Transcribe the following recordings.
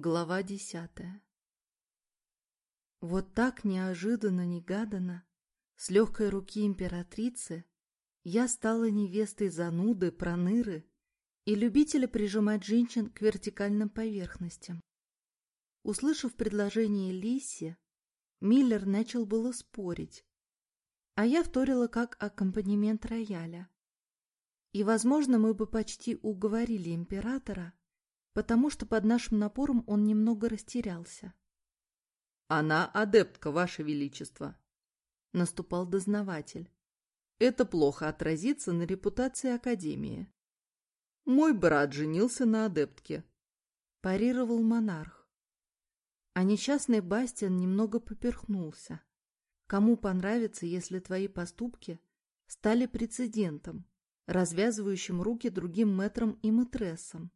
Глава десятая Вот так неожиданно-негаданно, с легкой руки императрицы, я стала невестой зануды, проныры и любителя прижимать женщин к вертикальным поверхностям. Услышав предложение Лиси, Миллер начал было спорить, а я вторила как аккомпанемент рояля. И, возможно, мы бы почти уговорили императора, потому что под нашим напором он немного растерялся. «Она адептка, Ваше Величество!» — наступал дознаватель. «Это плохо отразится на репутации Академии. Мой брат женился на адептке», — парировал монарх. А несчастный Бастин немного поперхнулся. «Кому понравится, если твои поступки стали прецедентом, развязывающим руки другим мэтрам и мэтрессам?»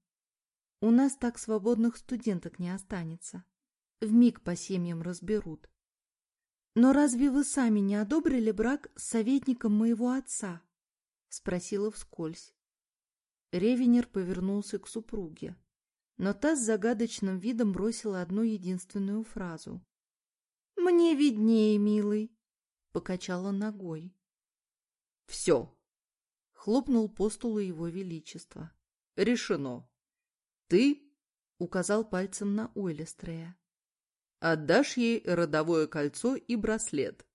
У нас так свободных студенток не останется. В миг по семьям разберут. Но разве вы сами не одобрили брак с советником моего отца? Спросила вскользь. Ревенер повернулся к супруге, но та с загадочным видом бросила одну единственную фразу. «Мне виднее, милый!» — покачала ногой. «Все!» — хлопнул по столу его величество. «Решено!» «Ты?» — указал пальцем на Уиллистрея. «Отдашь ей родовое кольцо и браслет».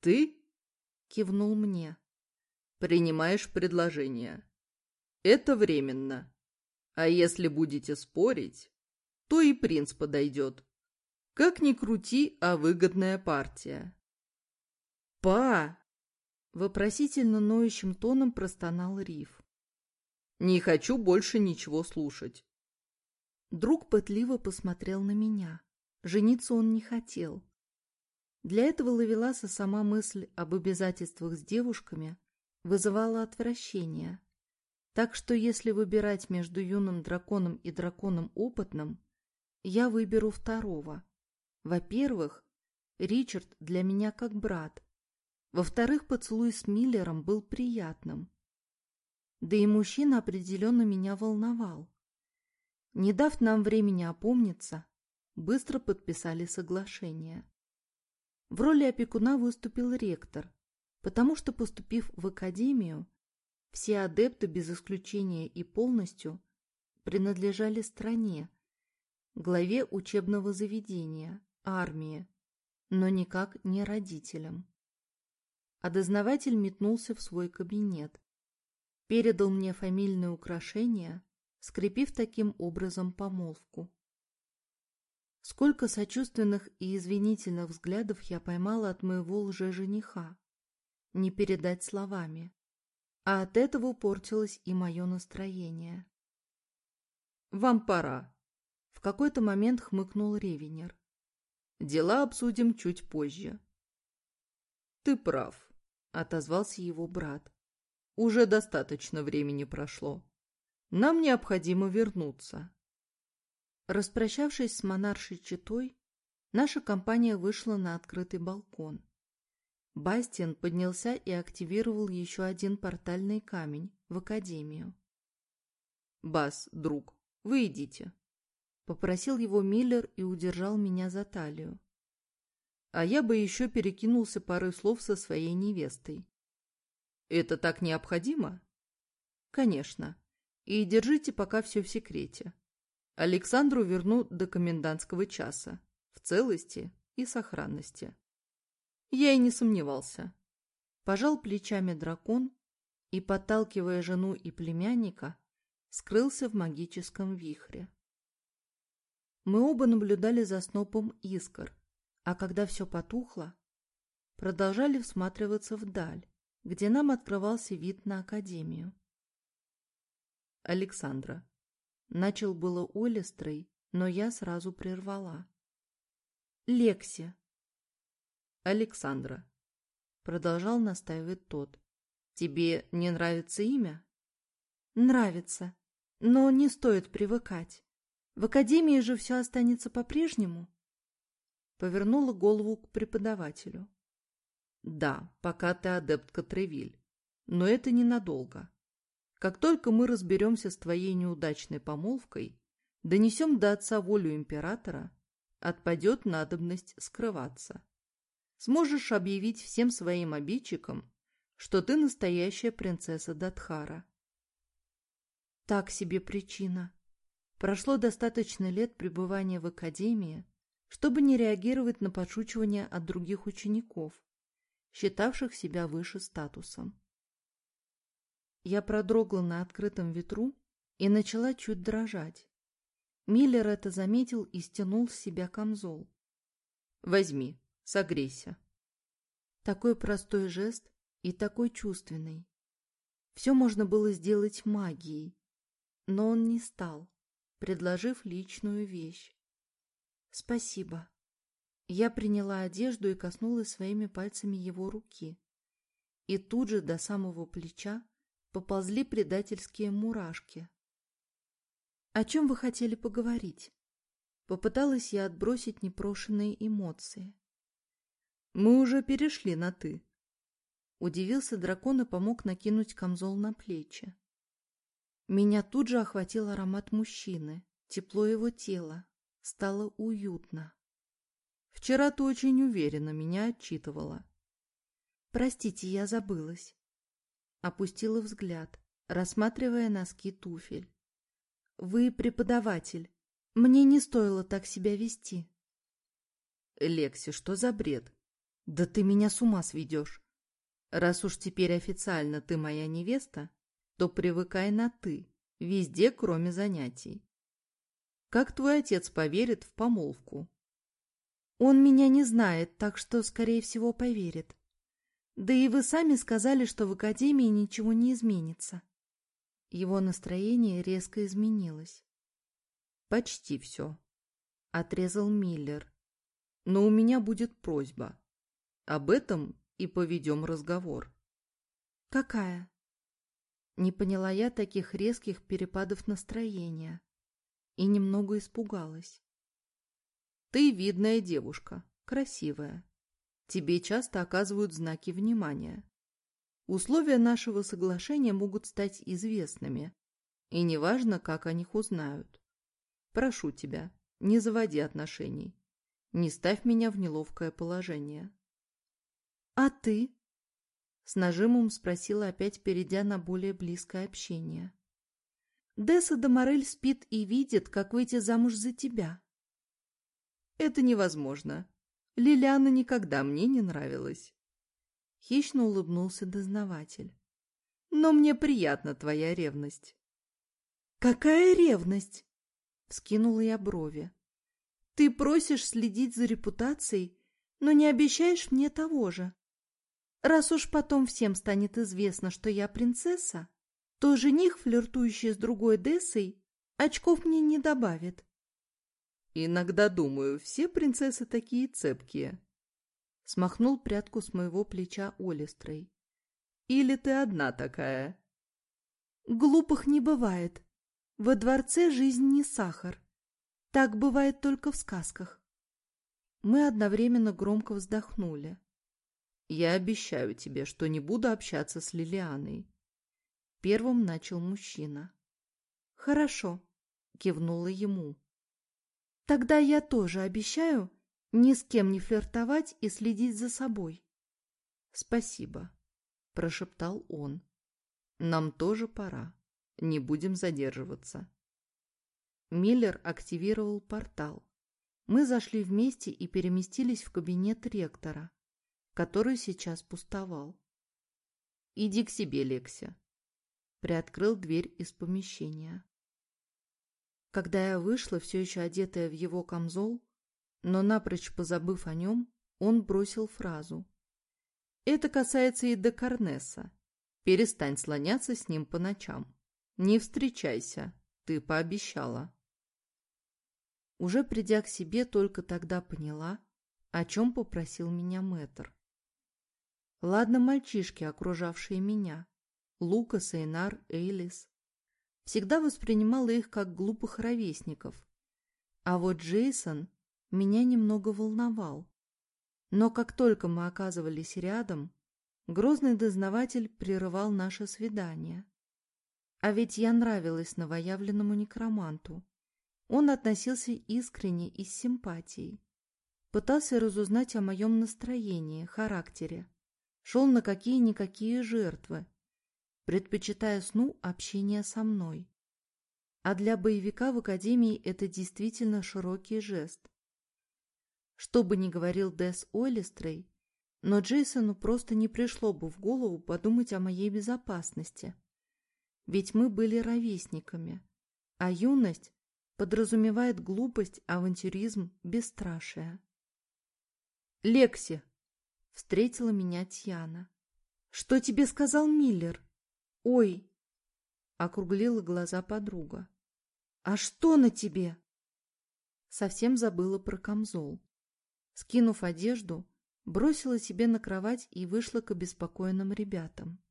«Ты?» — кивнул мне. «Принимаешь предложение. Это временно. А если будете спорить, то и принц подойдет. Как ни крути, а выгодная партия». «Па!» — вопросительно ноющим тоном простонал Риф. Не хочу больше ничего слушать. Друг пытливо посмотрел на меня. Жениться он не хотел. Для этого Лавеласа сама мысль об обязательствах с девушками вызывала отвращение. Так что если выбирать между юным драконом и драконом опытным, я выберу второго. Во-первых, Ричард для меня как брат. Во-вторых, поцелуй с Миллером был приятным. Да и мужчина определенно меня волновал. Не дав нам времени опомниться, быстро подписали соглашение. В роли опекуна выступил ректор, потому что, поступив в академию, все адепты без исключения и полностью принадлежали стране, главе учебного заведения, армии, но никак не родителям. А дознаватель метнулся в свой кабинет, передал мне фамильное украшение, скрепив таким образом помолвку. Сколько сочувственных и извинительных взглядов я поймала от моего лже-жениха. Не передать словами. А от этого портилось и мое настроение. «Вам пора», — в какой-то момент хмыкнул Ревенер. «Дела обсудим чуть позже». «Ты прав», — отозвался его брат. Уже достаточно времени прошло. Нам необходимо вернуться. Распрощавшись с монаршей читой, наша компания вышла на открытый балкон. Бастиан поднялся и активировал еще один портальный камень в академию. «Бас, друг, выйдите, попросил его Миллер и удержал меня за талию. А я бы еще перекинулся парой слов со своей невестой. Это так необходимо? Конечно. И держите пока все в секрете. Александру верну до комендантского часа. В целости и сохранности. Я и не сомневался. Пожал плечами дракон и, подталкивая жену и племянника, скрылся в магическом вихре. Мы оба наблюдали за снопом искр, а когда все потухло, продолжали всматриваться вдаль, где нам открывался вид на Академию. Александра. Начал было Олестрой, но я сразу прервала. Лекси. Александра. Продолжал настаивать тот. Тебе не нравится имя? Нравится, но не стоит привыкать. В академии же все останется по-прежнему. Повернула голову к преподавателю. Да, пока ты адептка Тревиль. Но это ненадолго. Как только мы разберемся с твоей неудачной помолвкой, донесем до отца волю императора, отпадет надобность скрываться. Сможешь объявить всем своим обидчикам, что ты настоящая принцесса Датхара. Так себе причина. Прошло достаточно лет пребывания в академии, чтобы не реагировать на подшучивания от других учеников, считавших себя выше статусом. Я продрогла на открытом ветру и начала чуть дрожать. Миллер это заметил и стянул с себя камзол. «Возьми, согрейся». Такой простой жест и такой чувственный. Все можно было сделать магией, но он не стал, предложив личную вещь. «Спасибо», я приняла одежду и коснулась своими пальцами его руки. И тут же до самого плеча поползли предательские мурашки. «О чем вы хотели поговорить?» Попыталась я отбросить непрошенные эмоции. «Мы уже перешли на «ты». Удивился дракон и помог накинуть камзол на плечи. Меня тут же охватил аромат мужчины, тепло его тела, стало уютно. Вчера ты очень уверенно меня отчитывала. Простите, я забылась. Опустила взгляд, рассматривая носки туфель. Вы преподаватель. Мне не стоило так себя вести. Лекси, что за бред? Да ты меня с ума сведешь. Раз уж теперь официально ты моя невеста, то привыкай на «ты», везде, кроме занятий. Как твой отец поверит в помолвку? Он меня не знает, так что, скорее всего, поверит. Да и вы сами сказали, что в академии ничего не изменится. Его настроение резко изменилось. Почти все. Отрезал Миллер. Но у меня будет просьба. Об этом и поведем разговор. Какая? Не поняла я таких резких перепадов настроения и немного испугалась. Ты видная девушка, красивая. Тебе часто оказывают знаки внимания. Условия нашего соглашения могут стать известными, и неважно, как о них узнают. Прошу тебя, не заводи отношений. Не ставь меня в неловкое положение. А ты? С нажимом спросила опять, перейдя на более близкое общение. Десса Дамарель спит и видит, как выйти замуж за тебя. Это невозможно. Лилиана никогда мне не нравилась. Хищно улыбнулся дознаватель. Но мне приятна твоя ревность. Какая ревность? Вскинула я брови. Ты просишь следить за репутацией, но не обещаешь мне того же. Раз уж потом всем станет известно, что я принцесса, то жених, флиртующий с другой Дессой, очков мне не добавит. Иногда думаю, все принцессы такие цепкие. Смахнул прятку с моего плеча Олестрой. Или ты одна такая? Глупых не бывает. Во дворце жизнь не сахар. Так бывает только в сказках. Мы одновременно громко вздохнули. Я обещаю тебе, что не буду общаться с Лилианой. Первым начал мужчина. Хорошо, кивнула ему. Тогда я тоже обещаю ни с кем не флиртовать и следить за собой. Спасибо, прошептал он. Нам тоже пора. Не будем задерживаться. Миллер активировал портал. Мы зашли вместе и переместились в кабинет ректора, который сейчас пустовал. «Иди к себе, Лекся», — приоткрыл дверь из помещения. Когда я вышла, все еще одетая в его камзол, но напрочь позабыв о нем, он бросил фразу. «Это касается и до Корнеса. Перестань слоняться с ним по ночам. Не встречайся, ты пообещала». Уже придя к себе, только тогда поняла, о чем попросил меня мэтр. Ладно мальчишки, окружавшие меня, Лукас, Эйнар, Эйлис всегда воспринимала их как глупых ровесников. А вот Джейсон меня немного волновал. Но как только мы оказывались рядом, грозный дознаватель прерывал наше свидание. А ведь я нравилась новоявленному некроманту. Он относился искренне и с симпатией. Пытался разузнать о моем настроении, характере. Шел на какие-никакие жертвы, предпочитая сну общение со мной. А для боевика в Академии это действительно широкий жест. Что бы ни говорил Дэс Ойлистрей, но Джейсону просто не пришло бы в голову подумать о моей безопасности. Ведь мы были ровесниками, а юность подразумевает глупость, авантюризм, бесстрашие. «Лекси!» — встретила меня Тьяна. «Что тебе сказал Миллер?» «Ой!» — округлила глаза подруга. «А что на тебе?» Совсем забыла про камзол. Скинув одежду, бросила себе на кровать и вышла к обеспокоенным ребятам.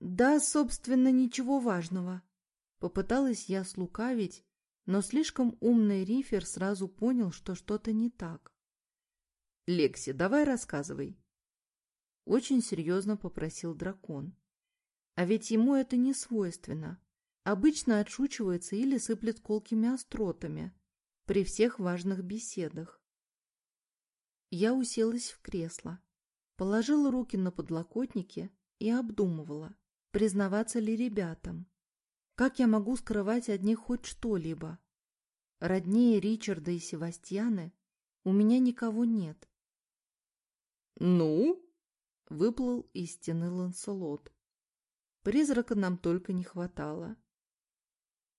«Да, собственно, ничего важного», — попыталась я слукавить, но слишком умный Рифер сразу понял, что что-то не так. «Лекси, давай рассказывай», — очень серьезно попросил дракон. А ведь ему это не свойственно. Обычно отшучивается или сыплет колкими остротами при всех важных беседах. Я уселась в кресло, положила руки на подлокотники и обдумывала, признаваться ли ребятам. Как я могу скрывать от них хоть что-либо? Роднее Ричарда и Севастьяны у меня никого нет. — Ну? Выплыл из стены Ланселот. Призрака нам только не хватало.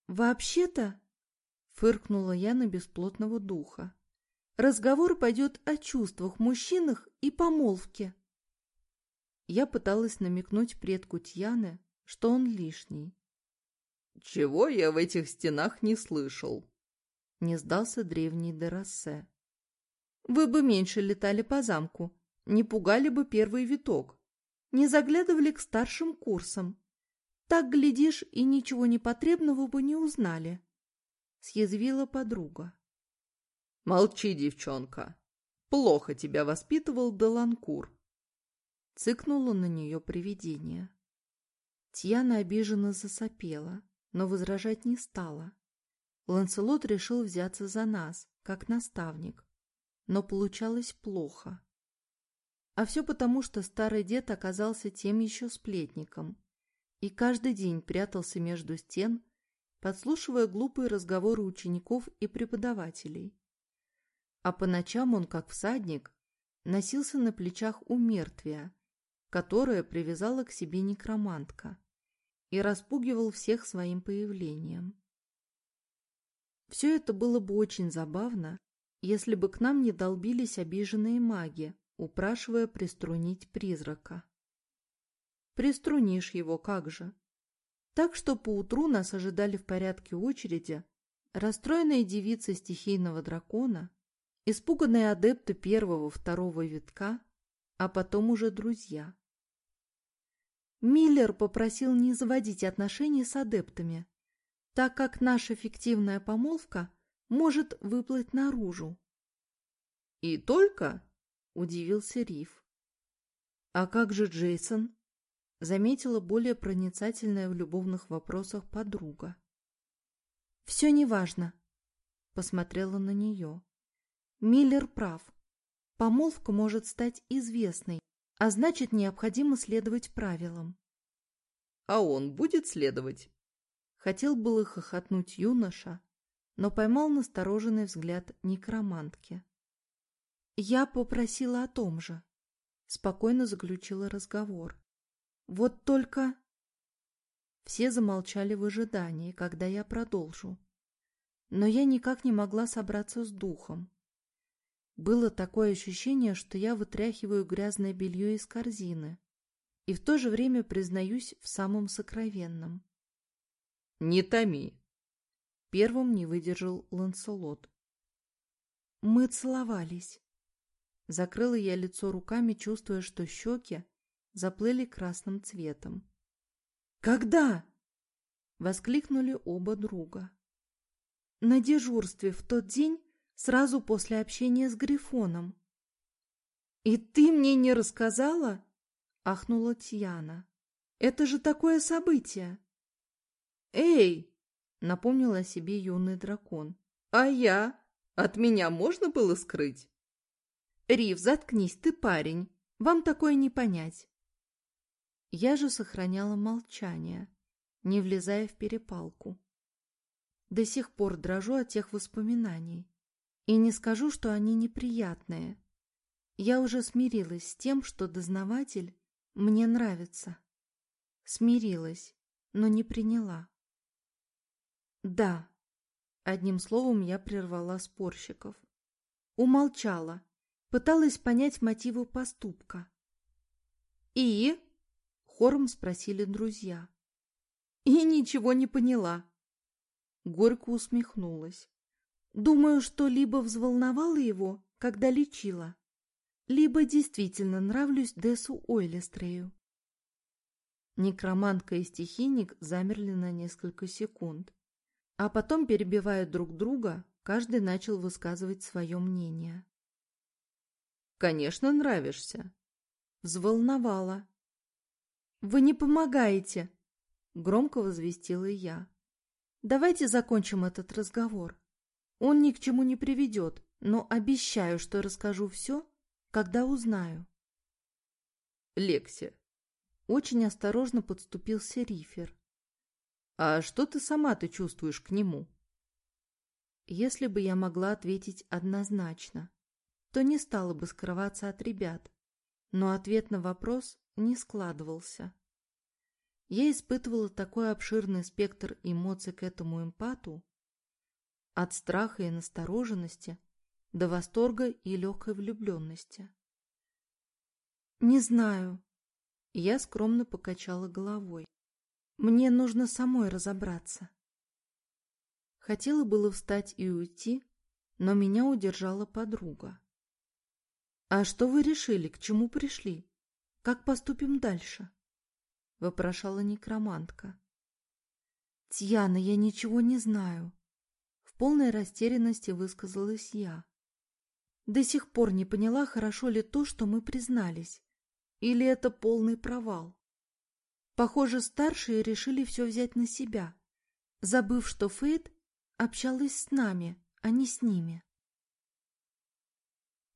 «Вообще-то...» — фыркнула я на бесплотного духа. «Разговор пойдет о чувствах, мужчинах и помолвке». Я пыталась намекнуть предку Тьяны, что он лишний. «Чего я в этих стенах не слышал?» — не сдался древний Дерассе. «Вы бы меньше летали по замку не пугали бы первый виток, не заглядывали к старшим курсам. Так, глядишь, и ничего непотребного бы не узнали, — съязвила подруга. — Молчи, девчонка. Плохо тебя воспитывал Деланкур. Цыкнуло на нее привидение. Тьяна обиженно засопела, но возражать не стала. Ланселот решил взяться за нас, как наставник, но получалось плохо. А все потому, что старый дед оказался тем еще сплетником и каждый день прятался между стен, подслушивая глупые разговоры учеников и преподавателей. А по ночам он, как всадник, носился на плечах у мертвия, которое привязала к себе некромантка, и распугивал всех своим появлением. Все это было бы очень забавно, если бы к нам не долбились обиженные маги, упрашивая приструнить призрака. «Приструнишь его, как же!» Так что поутру нас ожидали в порядке очереди расстроенные девицы стихийного дракона, испуганные адепты первого-второго витка, а потом уже друзья. Миллер попросил не заводить отношения с адептами, так как наша фиктивная помолвка может выплыть наружу. «И только?» удивился Риф. А как же Джейсон? заметила более проницательная в любовных вопросах подруга. Все неважно, посмотрела на нее. Миллер прав. Помолвка может стать известной, а значит, необходимо следовать правилам. А он будет следовать? Хотел было хохотнуть юноша, но поймал настороженный взгляд некромантки. Я попросила о том же. Спокойно заключила разговор. Вот только... Все замолчали в ожидании, когда я продолжу. Но я никак не могла собраться с духом. Было такое ощущение, что я вытряхиваю грязное белье из корзины и в то же время признаюсь в самом сокровенном. «Не томи!» Первым не выдержал Ланселот. Мы целовались. Закрыла я лицо руками, чувствуя, что щеки заплыли красным цветом. «Когда?» — воскликнули оба друга. «На дежурстве в тот день, сразу после общения с Грифоном». «И ты мне не рассказала?» — ахнула Тьяна. «Это же такое событие!» «Эй!» — напомнила себе юный дракон. «А я? От меня можно было скрыть?» «Рив, заткнись, ты парень. Вам такое не понять». Я же сохраняла молчание, не влезая в перепалку. До сих пор дрожу от тех воспоминаний. И не скажу, что они неприятные. Я уже смирилась с тем, что дознаватель мне нравится. Смирилась, но не приняла. «Да», — одним словом я прервала спорщиков. Умолчала, пыталась понять мотивы поступка. «И?» — хором спросили друзья. «И ничего не поняла». Горько усмехнулась. «Думаю, что либо взволновала его, когда лечила, либо действительно нравлюсь Десу Ойлестрею». Некромантка и стихийник замерли на несколько секунд, а потом, перебивая друг друга, каждый начал высказывать свое мнение. Конечно, нравишься. Взволновала. Вы не помогаете, громко возвестила я. Давайте закончим этот разговор. Он ни к чему не приведет, но обещаю, что расскажу все, когда узнаю. Лекси. Очень осторожно подступил серифер. А что ты сама ты чувствуешь к нему? Если бы я могла ответить однозначно то не стала бы скрываться от ребят. Но ответ на вопрос не складывался. Я испытывала такой обширный спектр эмоций к этому эмпату, от страха и настороженности до восторга и легкой влюбленности. «Не знаю», — я скромно покачала головой. «Мне нужно самой разобраться». Хотела было встать и уйти, но меня удержала подруга. «А что вы решили, к чему пришли? Как поступим дальше?» — вопрошала некромантка. «Тьяна, я ничего не знаю», — в полной растерянности высказалась я. «До сих пор не поняла, хорошо ли то, что мы признались, или это полный провал. Похоже, старшие решили все взять на себя, забыв, что Фейт общалась с нами, а не с ними».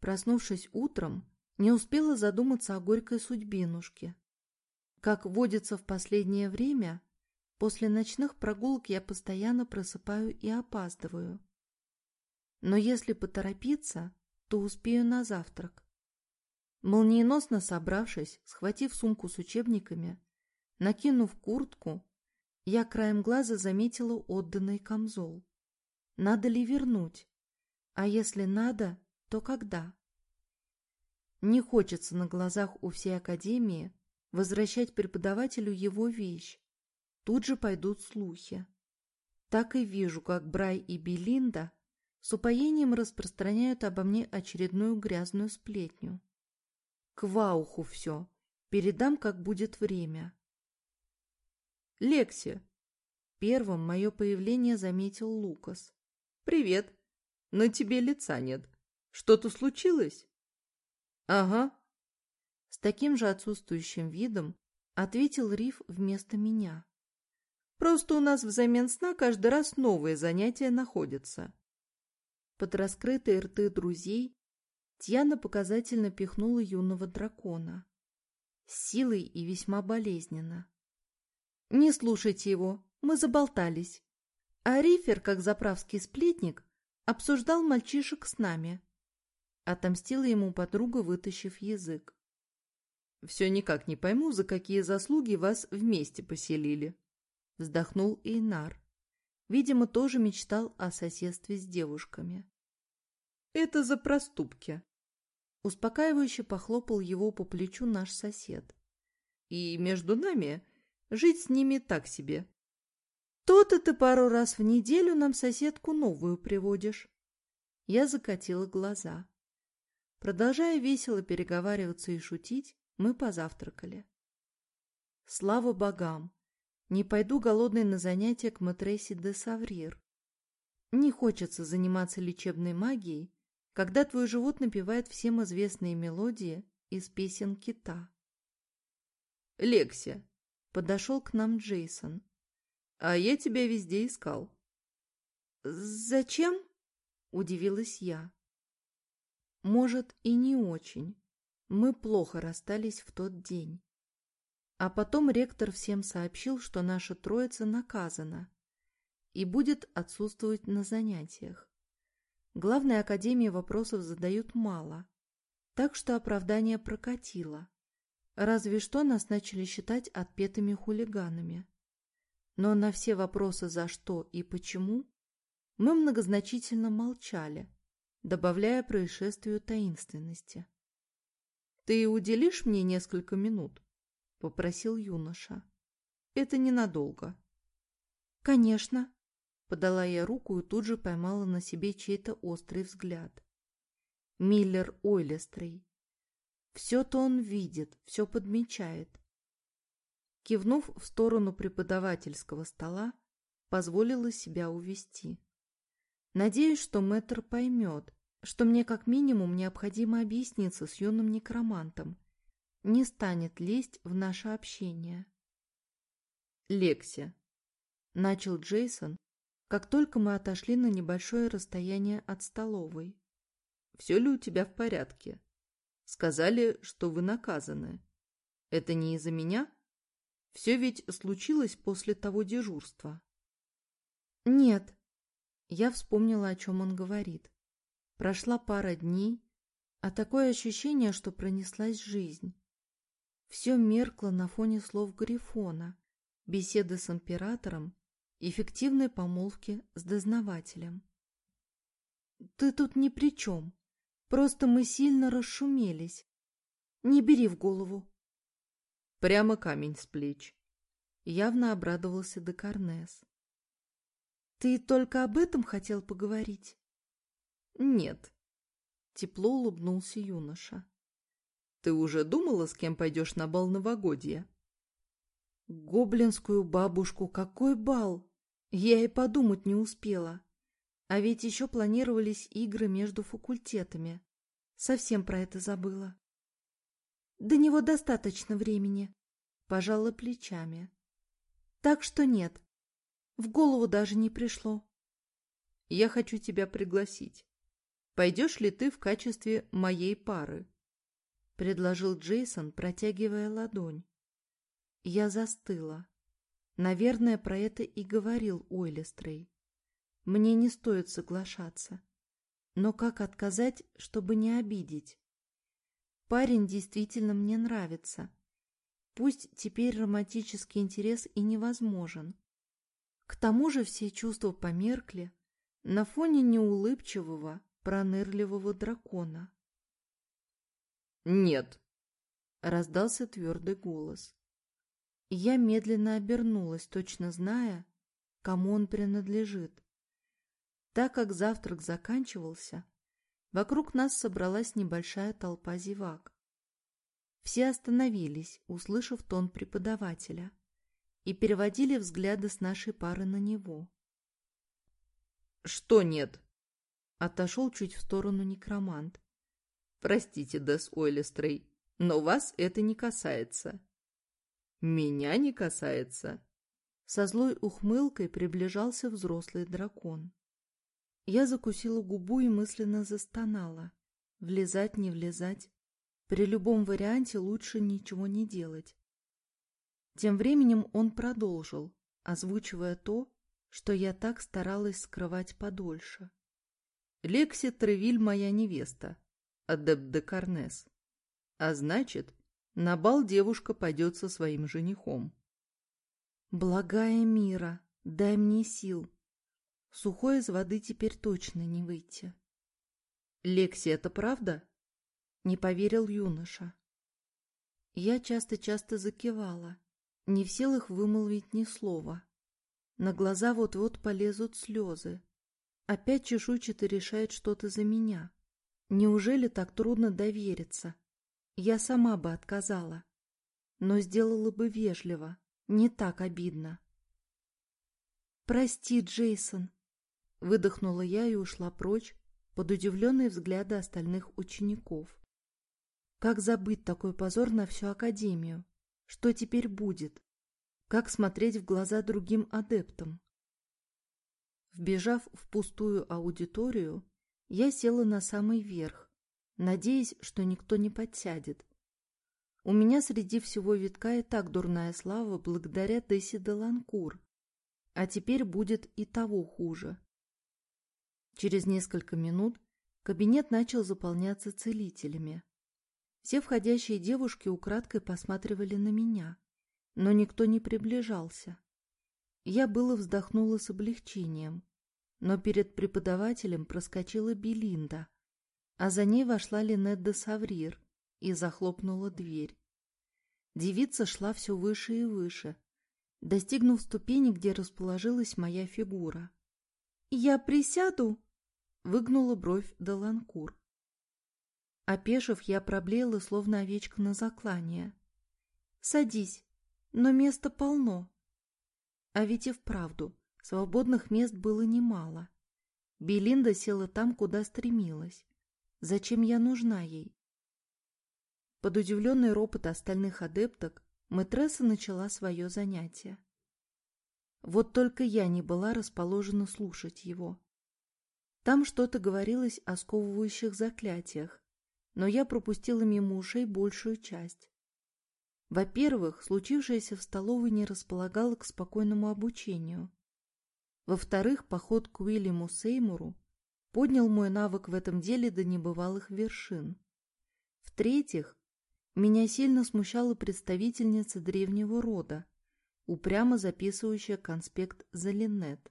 Проснувшись утром, не успела задуматься о горькой судьбинушке. Как водится в последнее время, после ночных прогулок я постоянно просыпаю и опаздываю. Но если поторопиться, то успею на завтрак. Молниеносно собравшись, схватив сумку с учебниками, накинув куртку, я краем глаза заметила отданный камзол. Надо ли вернуть? А если надо, то когда? Не хочется на глазах у всей академии возвращать преподавателю его вещь. Тут же пойдут слухи. Так и вижу, как Брай и Белинда с упоением распространяют обо мне очередную грязную сплетню. Квауху все. Передам, как будет время. «Лекси!» Первым мое появление заметил Лукас. «Привет! На тебе лица нет. Что-то случилось? Ага. С таким же отсутствующим видом ответил Риф вместо меня. Просто у нас взамен сна каждый раз новые занятия находятся. Под раскрытые рты друзей Тьяна показательно пихнула юного дракона. С силой и весьма болезненно. «Не слушайте его, мы заболтались». А Рифер, как заправский сплетник, обсуждал мальчишек с нами. Отомстила ему подруга, вытащив язык. «Все никак не пойму, за какие заслуги вас вместе поселили», — вздохнул Эйнар. Видимо, тоже мечтал о соседстве с девушками. «Это за проступки», — успокаивающе похлопал его по плечу наш сосед. «И между нами жить с ними так себе». «То-то ты пару раз в неделю нам соседку новую приводишь». Я закатила глаза. Продолжая весело переговариваться и шутить, мы позавтракали. Слава богам! Не пойду голодной на занятия к матрессе де Саврир. Не хочется заниматься лечебной магией, когда твой живот напевает всем известные мелодии из песен кита. «Лекси!» — подошел к нам Джейсон. «А я тебя везде искал». «Зачем?» — удивилась я. Может, и не очень. Мы плохо расстались в тот день. А потом ректор всем сообщил, что наша троица наказана и будет отсутствовать на занятиях. Главной академии вопросов задают мало, так что оправдание прокатило. Разве что нас начали считать отпетыми хулиганами. Но на все вопросы «за что» и «почему» мы многозначительно молчали, добавляя происшествию таинственности. «Ты уделишь мне несколько минут?» — попросил юноша. «Это ненадолго». «Конечно», — подала я руку и тут же поймала на себе чей-то острый взгляд. «Миллер Ойлестрей. Все-то он видит, все подмечает». Кивнув в сторону преподавательского стола, позволила себя увести. Надеюсь, что мэтр поймет, что мне как минимум необходимо объясниться с юным некромантом. Не станет лезть в наше общение. «Лекси», — начал Джейсон, как только мы отошли на небольшое расстояние от столовой. «Все ли у тебя в порядке? Сказали, что вы наказаны. Это не из-за меня? Все ведь случилось после того дежурства». «Нет», я вспомнила, о чем он говорит. Прошла пара дней, а такое ощущение, что пронеслась жизнь. Все меркло на фоне слов Грифона, беседы с императором эффективной помолвки с дознавателем. «Ты тут ни при чем. Просто мы сильно расшумелись. Не бери в голову». Прямо камень с плеч. Явно обрадовался Декарнес. «Ты только об этом хотел поговорить?» «Нет», — тепло улыбнулся юноша. «Ты уже думала, с кем пойдешь на бал новогодия?» «Гоблинскую бабушку, какой бал? Я и подумать не успела. А ведь еще планировались игры между факультетами. Совсем про это забыла». «До него достаточно времени», — пожала плечами. «Так что нет, в голову даже не пришло. Я хочу тебя пригласить. Пойдешь ли ты в качестве моей пары? Предложил Джейсон, протягивая ладонь. Я застыла. Наверное, про это и говорил Уэллистрей. Мне не стоит соглашаться. Но как отказать, чтобы не обидеть? Парень действительно мне нравится. Пусть теперь романтический интерес и невозможен, к тому же все чувства померкли на фоне неулыбчивого, пронырливого дракона. «Нет!» — раздался твердый голос. Я медленно обернулась, точно зная, кому он принадлежит. Так как завтрак заканчивался, вокруг нас собралась небольшая толпа зевак. Все остановились, услышав тон преподавателя и переводили взгляды с нашей пары на него. «Что нет?» — отошел чуть в сторону некромант. «Простите, Дес Ойлестрей, но вас это не касается». «Меня не касается». Со злой ухмылкой приближался взрослый дракон. Я закусила губу и мысленно застонала. Влезать, не влезать. При любом варианте лучше ничего не делать. Тем временем он продолжил, озвучивая то, что я так старалась скрывать подольше. «Лекси Тревиль моя невеста, адепт де Карнес. А значит, на бал девушка пойдет со своим женихом». «Благая мира, дай мне сил. Сухой из воды теперь точно не выйти». «Лекси, это правда?» — не поверил юноша. Я часто-часто закивала, не в силах вымолвить ни слова. На глаза вот-вот полезут слезы. Опять чешуйчатый решает что-то за меня. Неужели так трудно довериться? Я сама бы отказала. Но сделала бы вежливо, не так обидно. «Прости, Джейсон!» Выдохнула я и ушла прочь под удивленные взгляды остальных учеников. Как забыть такой позор на всю Академию? Что теперь будет? Как смотреть в глаза другим адептам? Вбежав в пустую аудиторию, я села на самый верх, надеясь, что никто не подсядет. У меня среди всего витка и так дурная слава благодаря Десси Деланкур, а теперь будет и того хуже. Через несколько минут кабинет начал заполняться целителями. Все входящие девушки украдкой посматривали на меня, но никто не приближался. Я было вздохнула с облегчением, но перед преподавателем проскочила Белинда, а за ней вошла Линетта Саврир и захлопнула дверь. Девица шла все выше и выше, достигнув ступени, где расположилась моя фигура. «Я присяду?» — выгнула бровь Даланкур. Опешив, я проблеяла, словно овечка на заклание. «Садись, но места полно». А ведь и вправду, свободных мест было немало. Белинда села там, куда стремилась. Зачем я нужна ей? Под удивленный ропот остальных адепток Мэтресса начала свое занятие. Вот только я не была расположена слушать его. Там что-то говорилось о сковывающих заклятиях, но я пропустила мимо ушей большую часть. Во-первых, случившееся в столовой не располагало к спокойному обучению. Во-вторых, поход к Уильяму Сеймуру поднял мой навык в этом деле до небывалых вершин. В-третьих, меня сильно смущала представительница древнего рода, упрямо записывающая конспект за Линнет.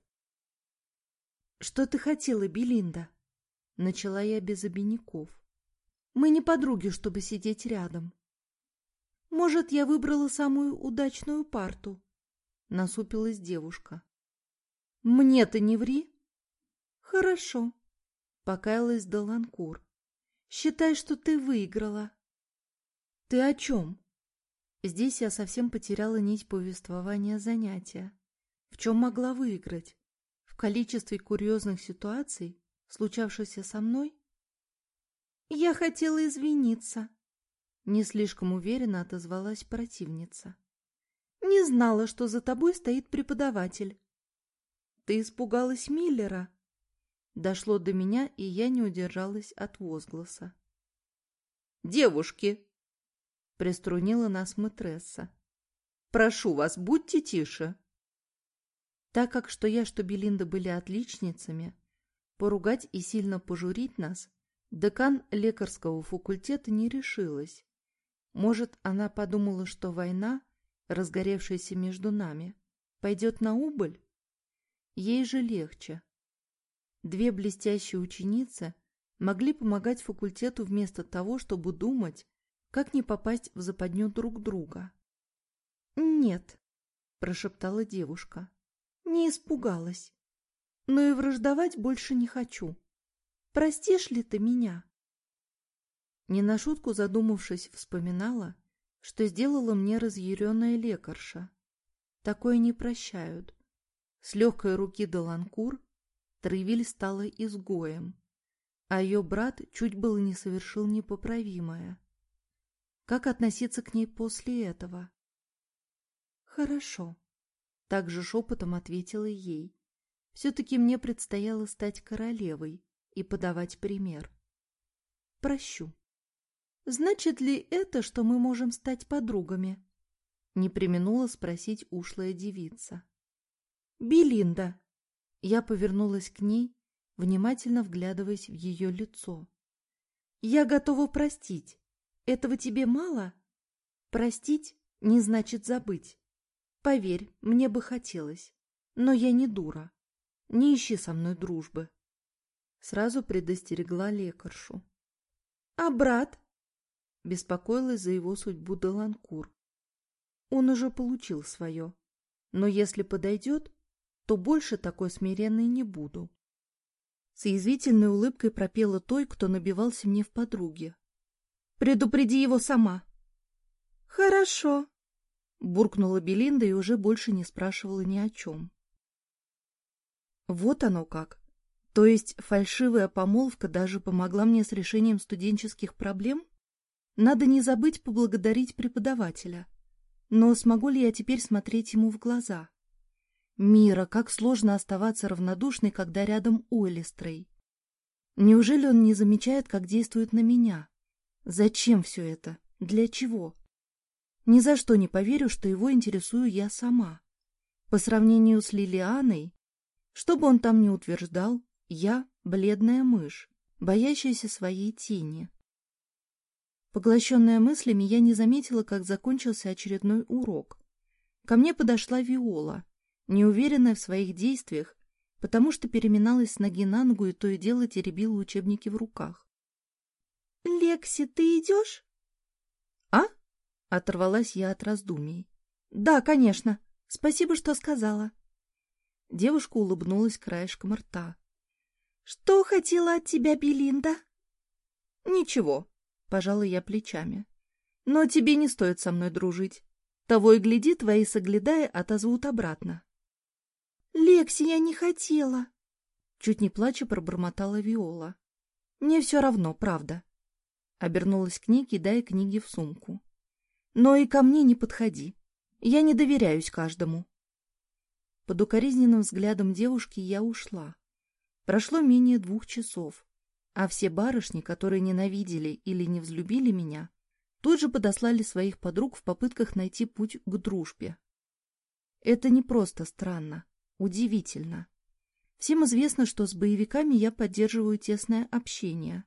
«Что ты хотела, Белинда?» Начала я без обиняков. Мы не подруги, чтобы сидеть рядом. Может, я выбрала самую удачную парту? Насупилась девушка. Мне-то не ври. Хорошо, покаялась Даланкур. Считай, что ты выиграла. Ты о чем? Здесь я совсем потеряла нить повествования занятия. В чем могла выиграть? В количестве курьезных ситуаций, случавшихся со мной, «Я хотела извиниться», — не слишком уверенно отозвалась противница. «Не знала, что за тобой стоит преподаватель». «Ты испугалась Миллера?» Дошло до меня, и я не удержалась от возгласа. «Девушки!» — приструнила нас матресса. «Прошу вас, будьте тише!» Так как что я, что Белинда были отличницами, поругать и сильно пожурить нас Декан лекарского факультета не решилась. Может, она подумала, что война, разгоревшаяся между нами, пойдет на убыль? Ей же легче. Две блестящие ученицы могли помогать факультету вместо того, чтобы думать, как не попасть в западню друг друга. «Нет», — прошептала девушка, — «не испугалась. Но и враждовать больше не хочу». Простишь ли ты меня?» Не на шутку задумавшись, вспоминала, что сделала мне разъяренная лекарша. Такое не прощают. С легкой руки до ланкур Тревиль стала изгоем, а ее брат чуть было не совершил непоправимое. Как относиться к ней после этого? «Хорошо», — также шепотом ответила ей. «Все-таки мне предстояло стать королевой, и подавать пример. Прощу. Значит ли это, что мы можем стать подругами? Не применула спросить ушлая девица. Белинда. Я повернулась к ней, внимательно вглядываясь в ее лицо. Я готова простить. Этого тебе мало? Простить не значит забыть. Поверь, мне бы хотелось. Но я не дура. Не ищи со мной дружбы. Сразу предостерегла лекаршу. «А брат?» — беспокоилась за его судьбу Даланкур. «Он уже получил свое. Но если подойдет, то больше такой смиренной не буду». С язвительной улыбкой пропела той, кто набивался мне в подруге. «Предупреди его сама!» «Хорошо!» — буркнула Белинда и уже больше не спрашивала ни о чем. Вот оно как. То есть фальшивая помолвка даже помогла мне с решением студенческих проблем? Надо не забыть поблагодарить преподавателя. Но смогу ли я теперь смотреть ему в глаза? Мира, как сложно оставаться равнодушной, когда рядом Олистрей. Неужели он не замечает, как действует на меня? Зачем все это? Для чего? Ни за что не поверю, что его интересую я сама. По сравнению с Лилианой, что бы он там ни утверждал, я — бледная мышь, боящаяся своей тени. Поглощенная мыслями, я не заметила, как закончился очередной урок. Ко мне подошла Виола, неуверенная в своих действиях, потому что переминалась с ноги на ногу и то и дело теребила учебники в руках. — Лекси, ты идешь? — А? — оторвалась я от раздумий. — Да, конечно. Спасибо, что сказала. Девушка улыбнулась краешком рта. «Что хотела от тебя Белинда?» «Ничего», — пожала я плечами. «Но тебе не стоит со мной дружить. Того и гляди, твои соглядая отозвут обратно». «Лекси, я не хотела!» Чуть не плача пробормотала Виола. «Мне все равно, правда». Обернулась к ней, кидая книги в сумку. «Но и ко мне не подходи. Я не доверяюсь каждому». Под укоризненным взглядом девушки я ушла. Прошло менее двух часов, а все барышни, которые ненавидели или не взлюбили меня, тут же подослали своих подруг в попытках найти путь к дружбе. Это не просто странно, удивительно. Всем известно, что с боевиками я поддерживаю тесное общение.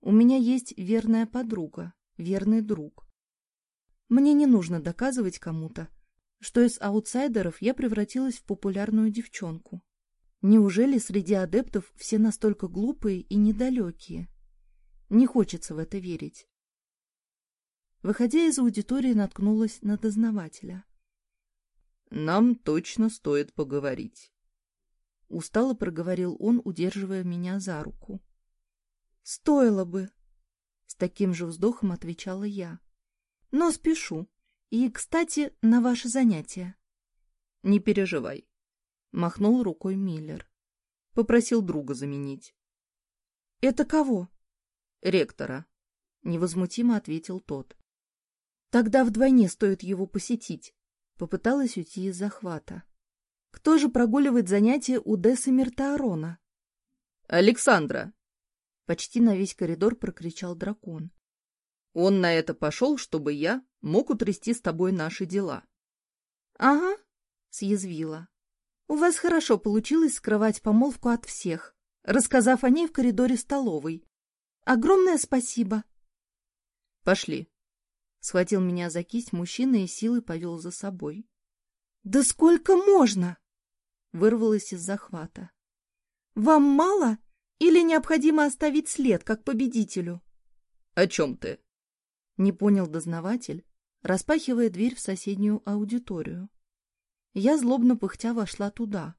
У меня есть верная подруга, верный друг. Мне не нужно доказывать кому-то, что из аутсайдеров я превратилась в популярную девчонку, Неужели среди адептов все настолько глупые и недалекие? Не хочется в это верить. Выходя из аудитории, наткнулась на дознавателя. «Нам точно стоит поговорить», — устало проговорил он, удерживая меня за руку. «Стоило бы», — с таким же вздохом отвечала я. «Но спешу. И, кстати, на ваше занятие». «Не переживай. Махнул рукой Миллер. Попросил друга заменить. «Это кого?» «Ректора», — невозмутимо ответил тот. «Тогда вдвойне стоит его посетить», — попыталась уйти из захвата. «Кто же прогуливает занятия у Десса Миртаарона?» «Александра!» — почти на весь коридор прокричал дракон. «Он на это пошел, чтобы я мог утрясти с тобой наши дела». «Ага», — съязвила. У вас хорошо получилось скрывать помолвку от всех, рассказав о ней в коридоре столовой. Огромное спасибо. Пошли. Схватил меня за кисть мужчина и силой повел за собой. Да сколько можно? Вырвалось из захвата. Вам мало или необходимо оставить след, как победителю? О чем ты? Не понял дознаватель, распахивая дверь в соседнюю аудиторию. Я злобно пыхтя вошла туда.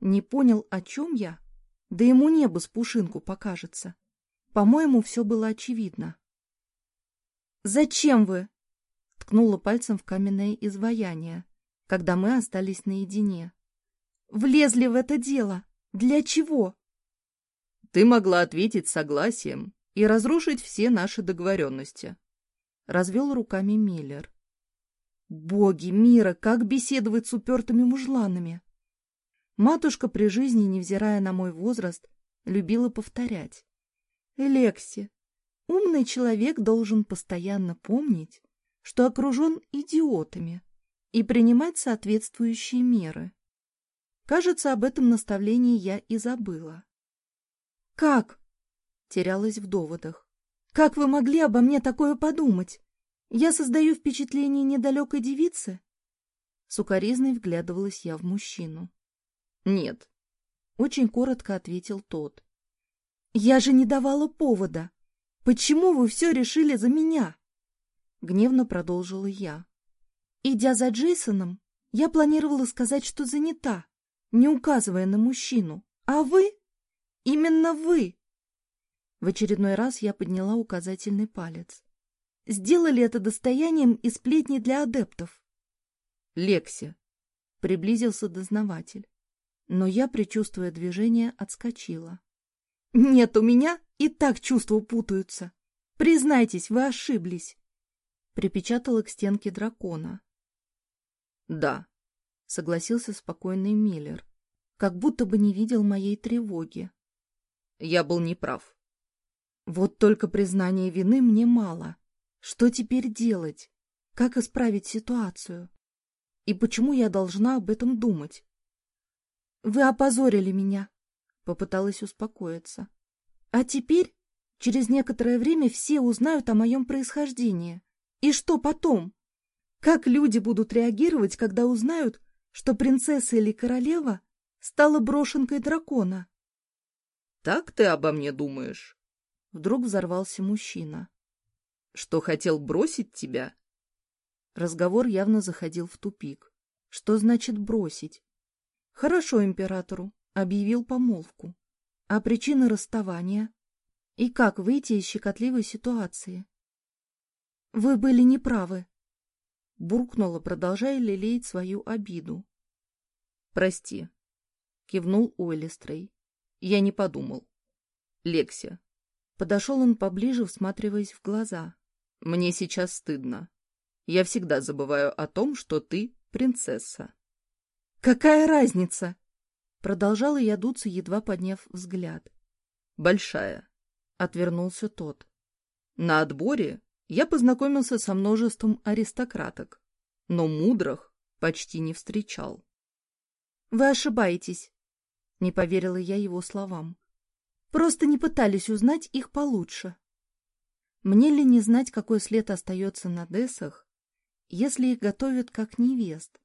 Не понял, о чем я? Да ему небо с пушинку покажется. По-моему, все было очевидно. «Зачем вы?» — ткнула пальцем в каменное изваяние, когда мы остались наедине. «Влезли в это дело! Для чего?» «Ты могла ответить согласием и разрушить все наши договоренности», — развел руками Миллер. Боги мира, как беседовать с упертыми мужланами! Матушка при жизни, невзирая на мой возраст, любила повторять. «Лекси, умный человек должен постоянно помнить, что окружен идиотами, и принимать соответствующие меры». Кажется, об этом наставлении я и забыла. «Как?» — терялась в доводах. «Как вы могли обо мне такое подумать? Я создаю впечатление недалекой девицы? Сукаризной вглядывалась я в мужчину. Нет, очень коротко ответил тот. Я же не давала повода. Почему вы все решили за меня? Гневно продолжила я. Идя за Джейсоном, я планировала сказать, что занята, не указывая на мужчину. А вы? Именно вы! В очередной раз я подняла указательный палец сделали это достоянием и сплетни для адептов. «Лекси!» — приблизился дознаватель. Но я, предчувствуя движение, отскочила. «Нет, у меня и так чувства путаются. Признайтесь, вы ошиблись!» Припечатала к стенке дракона. «Да», — согласился спокойный Миллер, как будто бы не видел моей тревоги. «Я был неправ». Вот только признания вины мне мало. Что теперь делать? Как исправить ситуацию? И почему я должна об этом думать? — Вы опозорили меня, — попыталась успокоиться. — А теперь, через некоторое время, все узнают о моем происхождении. И что потом? Как люди будут реагировать, когда узнают, что принцесса или королева стала брошенкой дракона? — Так ты обо мне думаешь? — вдруг взорвался мужчина что хотел бросить тебя?» Разговор явно заходил в тупик. «Что значит бросить?» «Хорошо императору», — объявил помолвку. «А причина расставания?» «И как выйти из щекотливой ситуации?» «Вы были неправы», — буркнула, продолжая лелеять свою обиду. «Прости», — кивнул Уэллистрей. «Я не подумал. Лекся». Подошел он поближе, всматриваясь в глаза. Мне сейчас стыдно. Я всегда забываю о том, что ты принцесса. Какая разница? Продолжала я дуться, едва подняв взгляд. Большая. Отвернулся тот. На отборе я познакомился со множеством аристократок, но мудрых почти не встречал. Вы ошибаетесь. Не поверила я его словам. Просто не пытались узнать их получше. Мне ли не знать, какой след остается на Дессах, если их готовят как невест?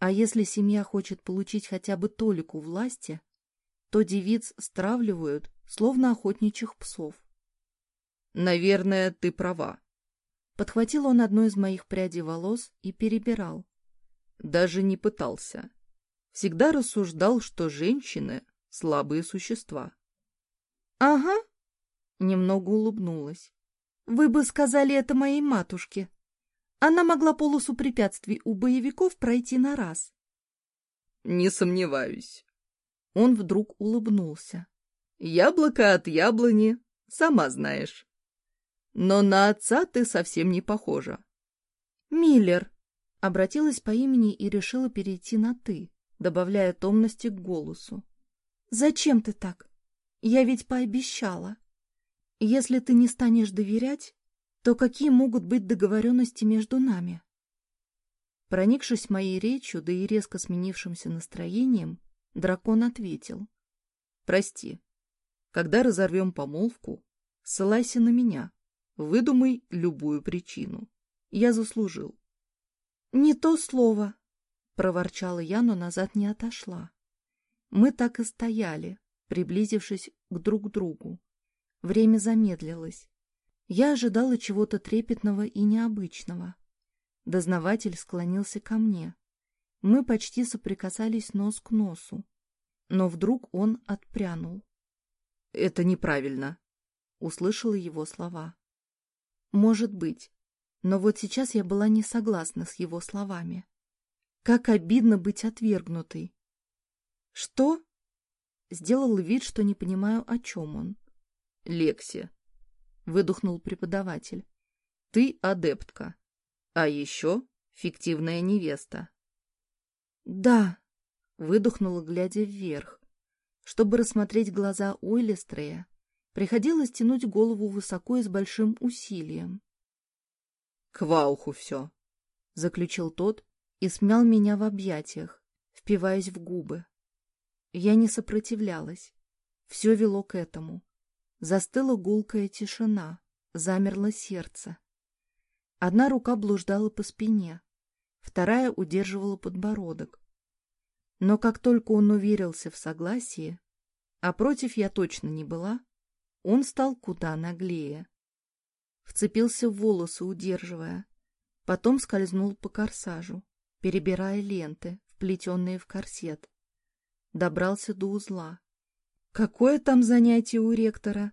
А если семья хочет получить хотя бы толику власти, то девиц стравливают, словно охотничьих псов. «Наверное, ты права». Подхватил он одну из моих прядей волос и перебирал. Даже не пытался. Всегда рассуждал, что женщины — слабые существа. «Ага», — немного улыбнулась. Вы бы сказали это моей матушке. Она могла полосу препятствий у боевиков пройти на раз. Не сомневаюсь. Он вдруг улыбнулся. Яблоко от яблони, сама знаешь. Но на отца ты совсем не похожа. Миллер обратилась по имени и решила перейти на «ты», добавляя томности к голосу. «Зачем ты так? Я ведь пообещала». Если ты не станешь доверять, то какие могут быть договоренности между нами? Проникшись моей речью, да и резко сменившимся настроением, дракон ответил. «Прости, когда разорвем помолвку, ссылайся на меня, выдумай любую причину. Я заслужил». «Не то слово!» — проворчала я, но назад не отошла. Мы так и стояли, приблизившись к друг другу. Время замедлилось. Я ожидала чего-то трепетного и необычного. Дознаватель склонился ко мне. Мы почти соприкасались нос к носу. Но вдруг он отпрянул. «Это неправильно», — услышала его слова. «Может быть. Но вот сейчас я была не согласна с его словами. Как обидно быть отвергнутой!» «Что?» Сделал вид, что не понимаю, о чем он. Лексия, — выдохнул преподаватель, — ты адептка, а еще фиктивная невеста. — Да, — выдохнула, глядя вверх. Чтобы рассмотреть глаза Ойлистрея, приходилось тянуть голову высоко и с большим усилием. — Квауху все, — заключил тот и смял меня в объятиях, впиваясь в губы. Я не сопротивлялась. Все вело к этому. Застыла гулкая тишина, замерло сердце. Одна рука блуждала по спине, вторая удерживала подбородок. Но как только он уверился в согласии, а против я точно не была, он стал куда наглее. Вцепился в волосы, удерживая, потом скользнул по корсажу, перебирая ленты, вплетенные в корсет. Добрался до узла, Какое там занятие у ректора?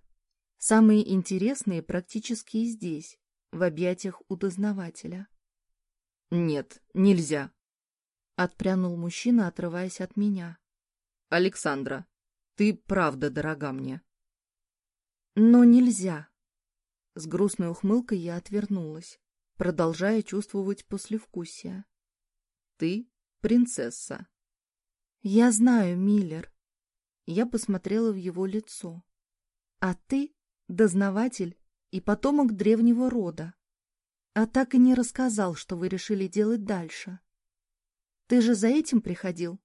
Самые интересные практически и здесь, в объятиях у дознавателя. Нет, нельзя. Отпрянул мужчина, отрываясь от меня. Александра, ты правда дорога мне. Но нельзя. С грустной ухмылкой я отвернулась, продолжая чувствовать послевкусие. Ты принцесса. Я знаю, Миллер. Я посмотрела в его лицо. «А ты — дознаватель и потомок древнего рода. А так и не рассказал, что вы решили делать дальше. Ты же за этим приходил?»